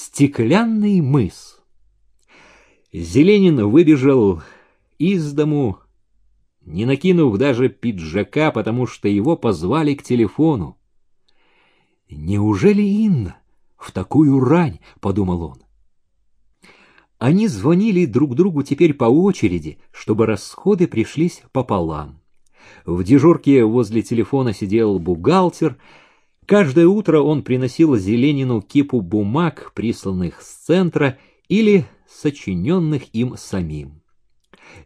Стеклянный мыс. Зеленин выбежал из дому, не накинув даже пиджака, потому что его позвали к телефону. «Неужели Инна в такую рань?» — подумал он. Они звонили друг другу теперь по очереди, чтобы расходы пришлись пополам. В дежурке возле телефона сидел бухгалтер. Каждое утро он приносил Зеленину кипу бумаг, присланных с центра или сочиненных им самим.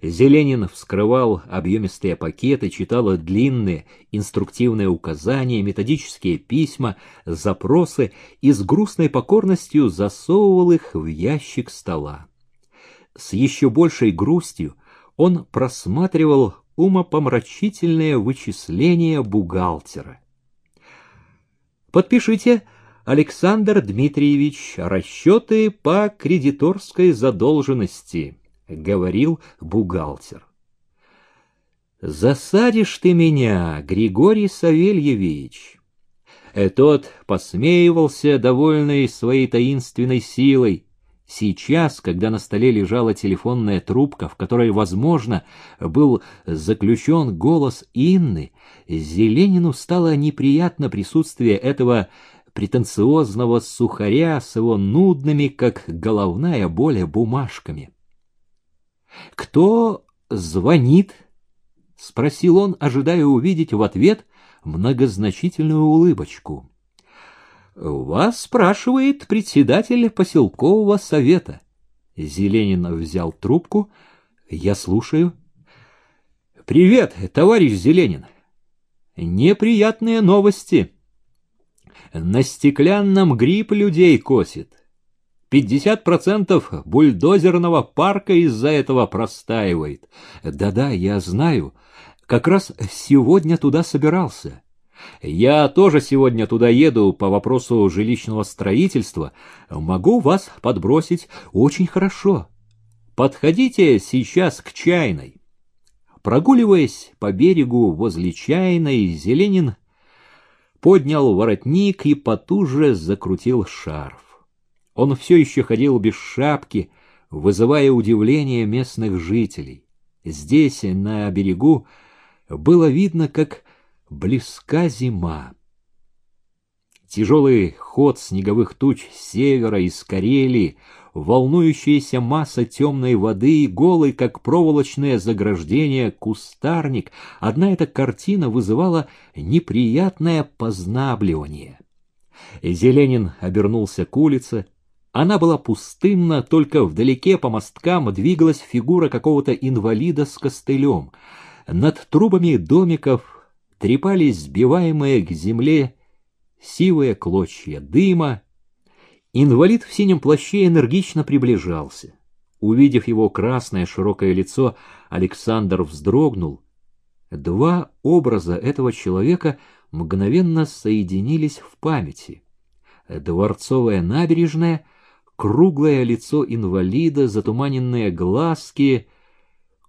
Зеленин вскрывал объемистые пакеты, читал длинные инструктивные указания, методические письма, запросы и с грустной покорностью засовывал их в ящик стола. С еще большей грустью он просматривал умопомрачительные вычисления бухгалтера. Подпишите, Александр Дмитриевич, расчеты по кредиторской задолженности, говорил бухгалтер. Засадишь ты меня, Григорий Савельевич. Э, тот посмеивался, довольный своей таинственной силой, Сейчас, когда на столе лежала телефонная трубка, в которой, возможно, был заключен голос Инны, Зеленину стало неприятно присутствие этого претенциозного сухаря с его нудными, как головная боль, бумажками. «Кто звонит?» — спросил он, ожидая увидеть в ответ многозначительную улыбочку. Вас спрашивает председатель поселкового совета. Зеленин взял трубку. Я слушаю. Привет, товарищ Зеленин. Неприятные новости. На стеклянном гриб людей косит. Пятьдесят процентов бульдозерного парка из-за этого простаивает. Да-да, я знаю. Как раз сегодня туда собирался. Я тоже сегодня туда еду по вопросу жилищного строительства. Могу вас подбросить очень хорошо. Подходите сейчас к чайной. Прогуливаясь по берегу возле чайной, Зеленин поднял воротник и потуже закрутил шарф. Он все еще ходил без шапки, вызывая удивление местных жителей. Здесь, на берегу, было видно, как близка зима. Тяжелый ход снеговых туч севера из Карелии, волнующаяся масса темной воды, голый, как проволочное заграждение, кустарник, одна эта картина вызывала неприятное познабливание. Зеленин обернулся к улице. Она была пустынна, только вдалеке по мосткам двигалась фигура какого-то инвалида с костылем. Над трубами домиков трепались сбиваемые к земле сивые клочья дыма. Инвалид в синем плаще энергично приближался. Увидев его красное широкое лицо, Александр вздрогнул. Два образа этого человека мгновенно соединились в памяти. Дворцовая набережная, круглое лицо инвалида, затуманенные глазки —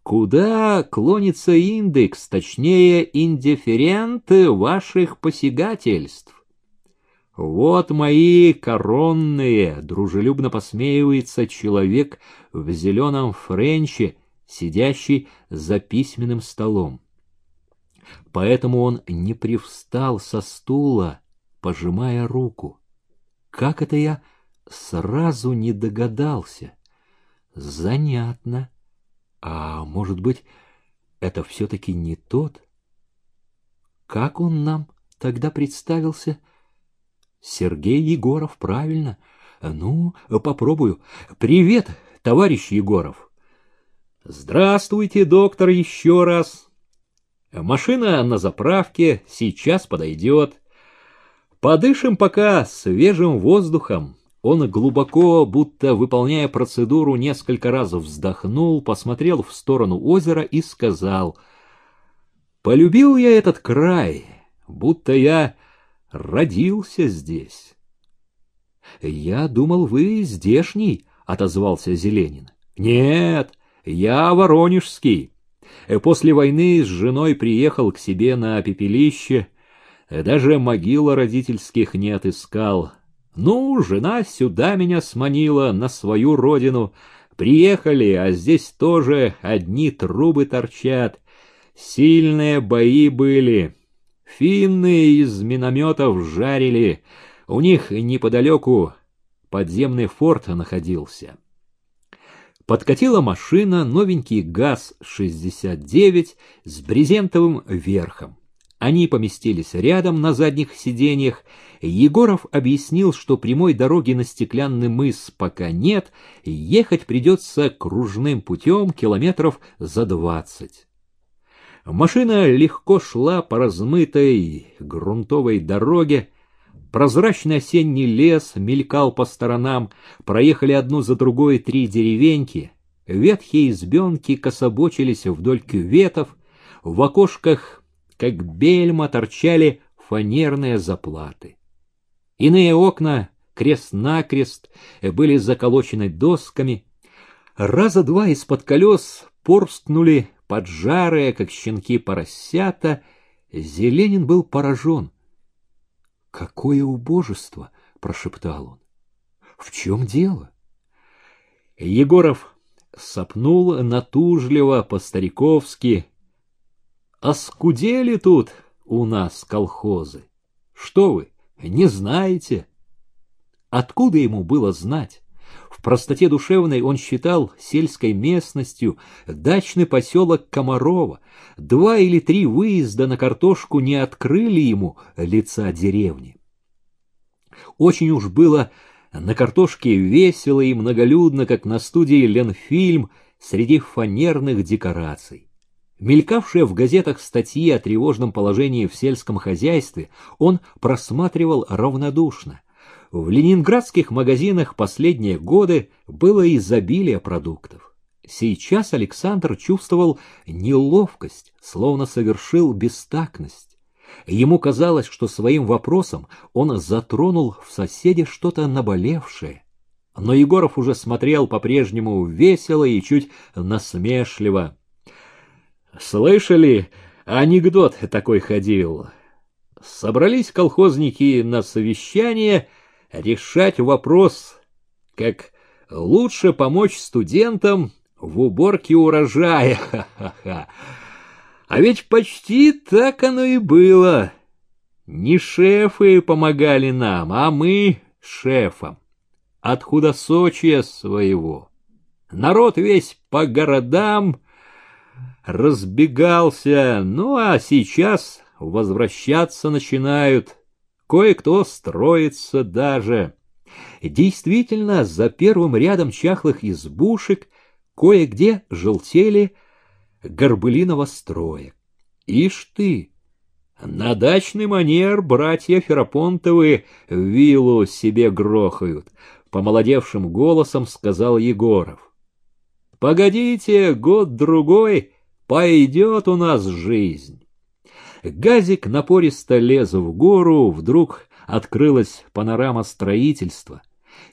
Куда клонится индекс, точнее, индифференты ваших посягательств? Вот мои коронные, дружелюбно посмеивается человек в зеленом френче, сидящий за письменным столом. Поэтому он не привстал со стула, пожимая руку. Как это я сразу не догадался? Занятно. А может быть, это все-таки не тот? Как он нам тогда представился? Сергей Егоров, правильно. Ну, попробую. Привет, товарищ Егоров. Здравствуйте, доктор, еще раз. Машина на заправке, сейчас подойдет. Подышим пока свежим воздухом. Он глубоко, будто выполняя процедуру, несколько раз вздохнул, посмотрел в сторону озера и сказал, «Полюбил я этот край, будто я родился здесь». «Я думал, вы здешний», — отозвался Зеленин. «Нет, я воронежский. После войны с женой приехал к себе на пепелище, даже могила родительских не отыскал». Ну, жена сюда меня сманила, на свою родину. Приехали, а здесь тоже одни трубы торчат. Сильные бои были. Финны из минометов жарили. У них неподалеку подземный форт находился. Подкатила машина, новенький ГАЗ-69 с брезентовым верхом. Они поместились рядом на задних сиденьях. Егоров объяснил, что прямой дороги на стеклянный мыс пока нет, ехать придется кружным путем километров за двадцать. Машина легко шла по размытой грунтовой дороге, Прозрачный осенний лес мелькал по сторонам, проехали одну за другой три деревеньки, ветхие избенки кособочились вдоль кюветов, в окошках как бельма торчали фанерные заплаты. Иные окна крест-накрест были заколочены досками. Раза два из-под колес порскнули поджарые, как щенки поросята. Зеленин был поражен. «Какое убожество!» — прошептал он. «В чем дело?» Егоров сопнул натужливо по-стариковски, Оскудели тут у нас колхозы. Что вы, не знаете? Откуда ему было знать? В простоте душевной он считал сельской местностью дачный поселок Комарова. Два или три выезда на картошку не открыли ему лица деревни. Очень уж было на картошке весело и многолюдно, как на студии Ленфильм среди фанерных декораций. Мелькавшие в газетах статьи о тревожном положении в сельском хозяйстве он просматривал равнодушно. В ленинградских магазинах последние годы было изобилие продуктов. Сейчас Александр чувствовал неловкость, словно совершил бестактность. Ему казалось, что своим вопросом он затронул в соседе что-то наболевшее. Но Егоров уже смотрел по-прежнему весело и чуть насмешливо. Слышали, анекдот такой ходил. Собрались колхозники на совещание решать вопрос, как лучше помочь студентам в уборке урожая. Ха-ха-ха. А ведь почти так оно и было. Не шефы помогали нам, а мы шефам. От худосочия своего. Народ весь по городам разбегался, ну а сейчас возвращаться начинают. Кое-кто строится даже. Действительно, за первым рядом чахлых избушек кое-где желтели горбылиного строя. Ишь ты! На дачный манер братья Ферапонтовы виллу себе грохают, помолодевшим голосом сказал Егоров. Погодите, год-другой, Пойдет у нас жизнь. Газик напористо лез в гору, вдруг открылась панорама строительства.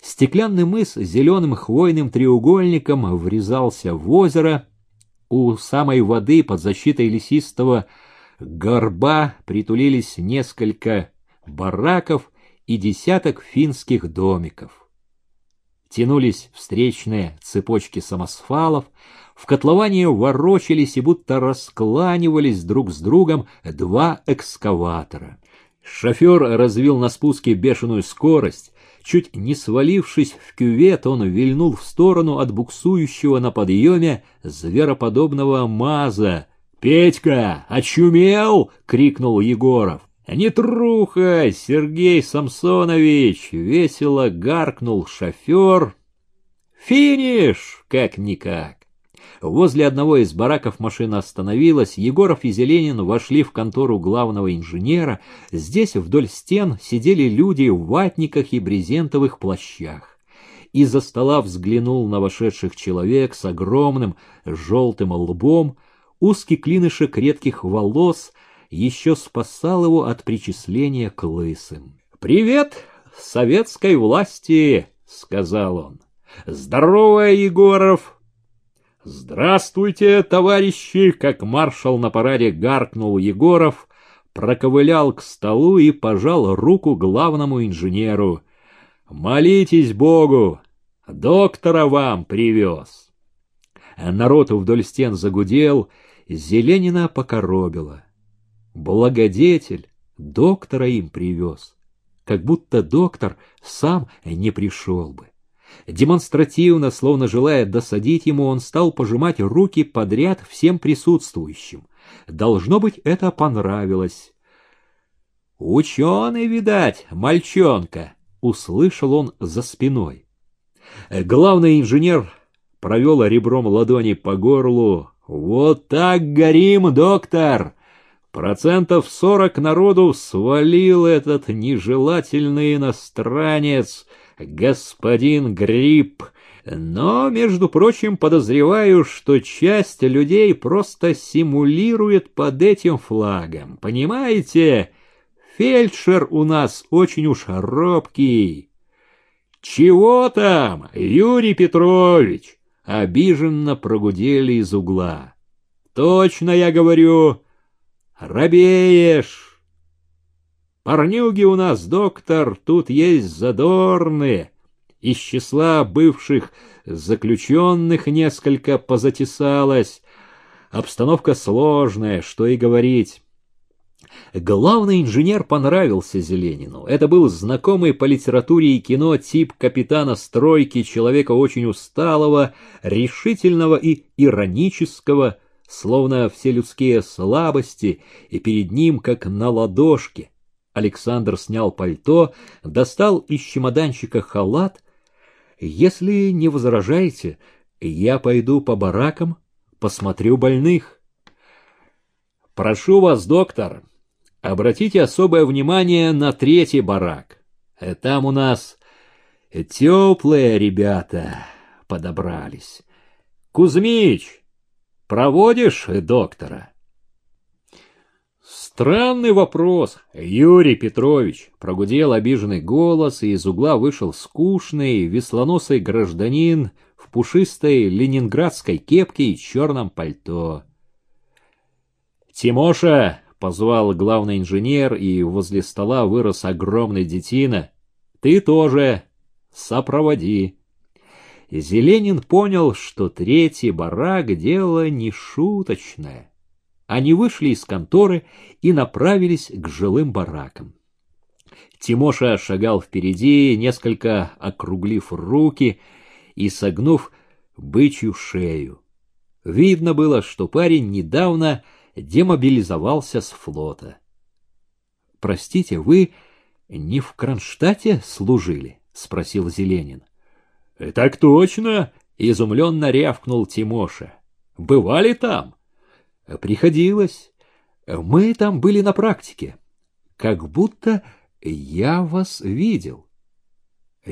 Стеклянный мыс зеленым хвойным треугольником врезался в озеро. У самой воды под защитой лесистого горба притулились несколько бараков и десяток финских домиков. Тянулись встречные цепочки самосфалов, в котловане ворочались и будто раскланивались друг с другом два экскаватора. Шофер развил на спуске бешеную скорость. Чуть не свалившись в кювет, он вильнул в сторону от буксующего на подъеме звероподобного маза. «Петька, очумел!» — крикнул Егоров. «Не трухай, Сергей Самсонович!» — весело гаркнул шофер. «Финиш! Как-никак!» Возле одного из бараков машина остановилась, Егоров и Зеленин вошли в контору главного инженера. Здесь вдоль стен сидели люди в ватниках и брезентовых плащах. Из-за стола взглянул на вошедших человек с огромным желтым лбом, узкий клинышек редких волос еще спасал его от причисления к лысым. «Привет советской власти!» — сказал он. «Здорово, Егоров!» «Здравствуйте, товарищи!» Как маршал на параде гаркнул Егоров, проковылял к столу и пожал руку главному инженеру. Молитесь Богу, доктора вам привез. Народ вдоль стен загудел, Зеленина покоробила. Благодетель доктора им привез, как будто доктор сам не пришел бы. Демонстративно, словно желая досадить ему, он стал пожимать руки подряд всем присутствующим. Должно быть, это понравилось. «Ученый, видать, мальчонка!» — услышал он за спиной. Главный инженер провел ребром ладони по горлу. «Вот так горим, доктор!» Процентов сорок народу свалил этот нежелательный иностранец, господин Грипп. Но, между прочим, подозреваю, что часть людей просто симулирует под этим флагом. Понимаете, фельдшер у нас очень уж робкий. «Чего там, Юрий Петрович?» — обиженно прогудели из угла. «Точно я говорю, робеешь. Парнюги у нас, доктор, тут есть задорные. Из числа бывших заключенных несколько позатесалось. Обстановка сложная, что и говорить. Главный инженер понравился Зеленину. Это был знакомый по литературе и кино тип капитана стройки, человека очень усталого, решительного и иронического, словно все людские слабости, и перед ним, как на ладошке. Александр снял пальто, достал из чемоданчика халат. «Если не возражаете, я пойду по баракам, посмотрю больных». «Прошу вас, доктор, обратите особое внимание на третий барак. Там у нас теплые ребята подобрались. Кузьмич, Проводишь доктора? Странный вопрос, Юрий Петрович, прогудел обиженный голос, и из угла вышел скучный, веслоносый гражданин в пушистой ленинградской кепке и черном пальто. Тимоша, позвал главный инженер, и возле стола вырос огромный детина. Ты тоже сопроводи. Зеленин понял, что третий барак — дело не шуточное. Они вышли из конторы и направились к жилым баракам. Тимоша шагал впереди, несколько округлив руки и согнув бычью шею. Видно было, что парень недавно демобилизовался с флота. — Простите, вы не в Кронштадте служили? — спросил Зеленин. — Так точно! — изумленно рявкнул Тимоша. — Бывали там? — Приходилось. Мы там были на практике. Как будто я вас видел.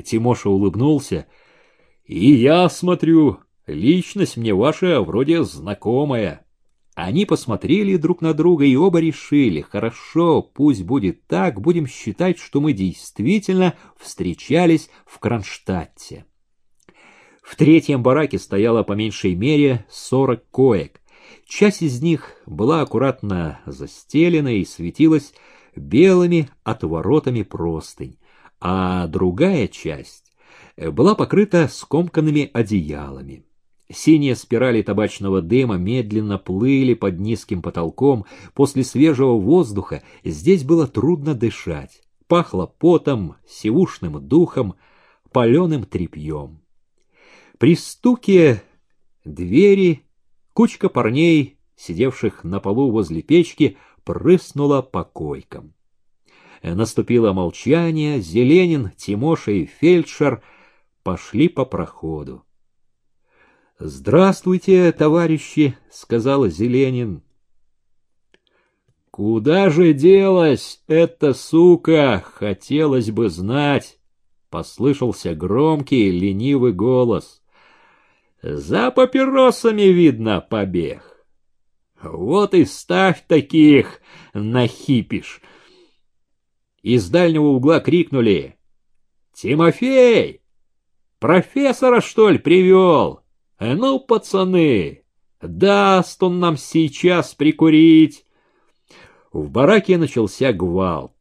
Тимоша улыбнулся. — И я смотрю, личность мне ваша вроде знакомая. Они посмотрели друг на друга и оба решили, хорошо, пусть будет так, будем считать, что мы действительно встречались в Кронштадте. В третьем бараке стояло по меньшей мере сорок коек. Часть из них была аккуратно застелена и светилась белыми отворотами простынь, а другая часть была покрыта скомканными одеялами. Синие спирали табачного дыма медленно плыли под низким потолком. После свежего воздуха здесь было трудно дышать. Пахло потом, сивушным духом, паленым тряпьем. При стуке двери кучка парней, сидевших на полу возле печки, прыснула по койкам. Наступило молчание, Зеленин, Тимоша и фельдшер пошли по проходу. — Здравствуйте, товарищи, — сказал Зеленин. — Куда же делась эта сука, хотелось бы знать, — послышался громкий ленивый голос. За папиросами, видно, побег. Вот и ставь таких, нахипишь. Из дальнего угла крикнули. «Тимофей! Профессора, что ли, привел? Ну, пацаны, даст он нам сейчас прикурить!» В бараке начался гвалт.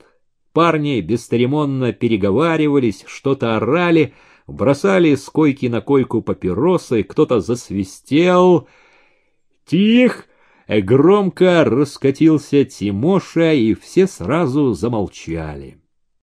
парни бесцеремонно переговаривались, что-то орали, бросали с койки на койку папиросы, кто-то засвистел. Тих! Громко раскатился Тимоша, и все сразу замолчали.